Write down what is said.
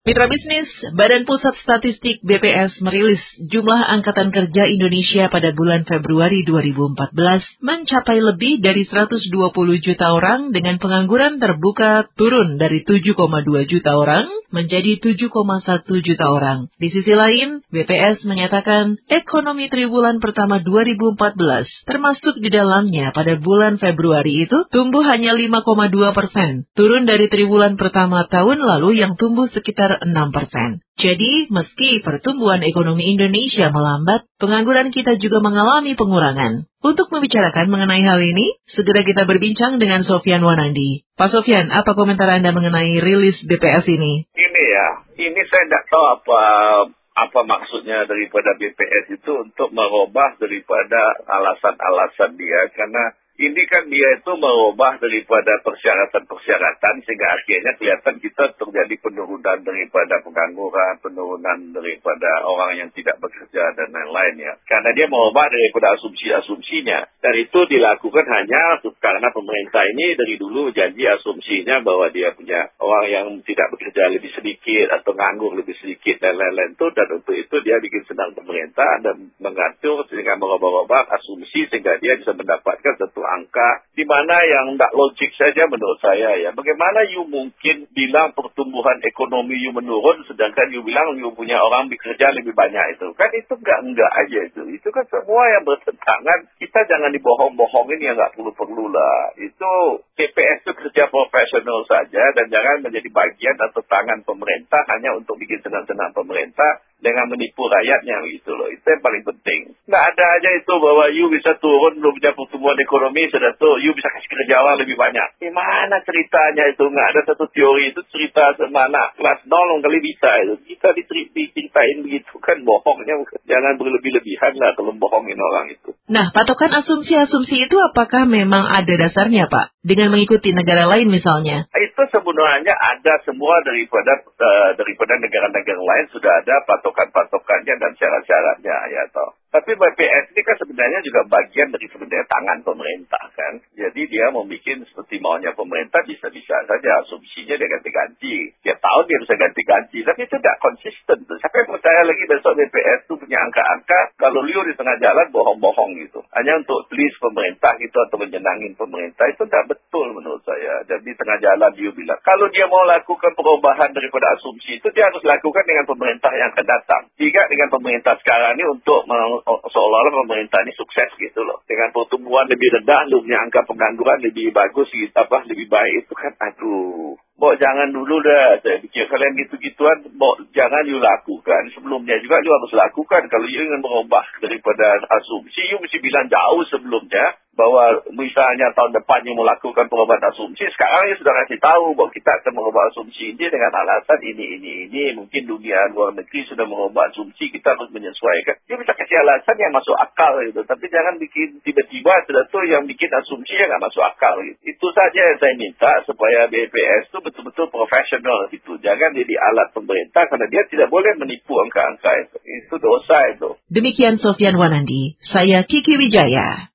Mitra bisnis, Badan Pusat Statistik BPS merilis jumlah angkatan kerja Indonesia pada bulan Februari 2014 mencapai lebih dari 120 juta orang dengan pengangguran terbuka turun dari 7,2 juta orang menjadi 7,1 juta orang. Di sisi lain, BPS menyatakan ekonomi triwulan pertama 2014 termasuk di dalamnya pada bulan Februari itu tumbuh hanya 5,2 persen, turun dari triwulan pertama tahun lalu yang tumbuh sekitar 6 persen. Jadi, meski pertumbuhan ekonomi Indonesia melambat, pengangguran kita juga mengalami pengurangan. Untuk membicarakan mengenai hal ini, segera kita berbincang dengan Sofian Wanandi. Pak Sofian, apa komentar Anda mengenai rilis BPS ini? Ini ya, ini saya tidak tahu apa apa maksudnya daripada BPS itu untuk merubah daripada alasan-alasan dia karena ini kan dia itu merubah daripada persyaratan-persyaratan sehingga akhirnya kelihatan kita terjadi penurunan daripada pengangguran, penurunan daripada orang yang tidak bekerja dan lain-lain ya. Karena dia merubah daripada asumsi-asumsinya. Dan itu dilakukan hanya karena pemerintah ini dari dulu janji asumsinya bahwa dia punya orang yang tidak bekerja lebih sedikit atau nganggur lebih sedikit dan lain-lain itu. Dan untuk itu dia bikin senang pemerintah dan mengatur sehingga merubah-rubah asumsi sehingga dia bisa mendapatkan satu angka di mana yang tidak logik saja menurut saya ya. Bagaimana you mungkin bilang pertumbuhan ekonomi you menurun sedangkan you bilang you punya orang bekerja lebih banyak itu. Kan itu enggak-enggak aja itu. Itu kan semua yang bertentangan. Kita jangan dibohong-bohongin yang nggak perlu-perlu lah. Itu TPS itu kerja profesional saja dan jangan menjadi bagian atau tangan pemerintah hanya untuk bikin senang-senang pemerintah dengan menipu rakyatnya gitu loh. Itu yang paling penting. Nggak ada aja itu bahwa you bisa turun belum punya pertumbuhan ekonomi sudah tuh you bisa kasih kerja orang lebih banyak. Gimana ceritanya itu? Nggak ada satu teori itu cerita semana kelas nol kali bisa itu. Kita diceritain begitu kan bohongnya. Jangan berlebih-lebihan lah kalau bohongin orang itu. Nah, patokan asumsi-asumsi itu apakah memang ada dasarnya Pak? Dengan mengikuti negara lain misalnya? Itu sebenarnya ada semua daripada uh, daripada negara-negara lain sudah ada patok patokan-patokannya dan syarat-syaratnya ya toh. Tapi BPS ini kan sebenarnya juga bagian dari sebenarnya tangan pemerintah kan. Jadi dia mau bikin seperti maunya pemerintah bisa-bisa saja asumsinya dia ganti-ganti. Tiap tahun dia bisa ganti-ganti. Tapi itu tidak konsisten. Siapa yang percaya lagi besok BPS itu punya angka-angka kalau liur di tengah jalan bohong-bohong gitu. Hanya untuk please pemerintah gitu atau menyenangin pemerintah itu tidak betul menurut saya. Jadi tengah jalan dia bilang kalau dia mau lakukan perubahan daripada asumsi itu dia harus lakukan dengan pemerintah yang akan datang. Tidak dengan pemerintah sekarang ini untuk seolah-olah pemerintah ini sukses gitu loh. Dengan pertumbuhan lebih rendah, punya angka pengangguran lebih bagus, gitu, apa lebih baik itu kan aduh. Bok jangan dulu dah, saya pikir kalian gitu-gituan, bok jangan you lakukan. Sebelumnya juga you harus lakukan. Kalau you ingin mengubah daripada asumsi, you mesti bilang jauh sebelumnya bahwa misalnya tahun depan yang melakukan perubahan asumsi, sekarang ya sudah kasih tahu bahwa kita akan mengubah asumsi ini dengan alasan ini, ini, ini. Mungkin dunia luar negeri sudah mengubah asumsi, kita harus menyesuaikan. Dia bisa kasih alasan yang masuk akal gitu. Tapi jangan bikin tiba-tiba sudah tuh yang bikin asumsi yang nggak masuk akal gitu. Itu saja yang saya minta supaya BPS itu betul-betul profesional gitu. Jangan jadi alat pemerintah karena dia tidak boleh menipu angka-angka itu. Itu dosa itu. Demikian Sofian Wanandi, saya Kiki Wijaya.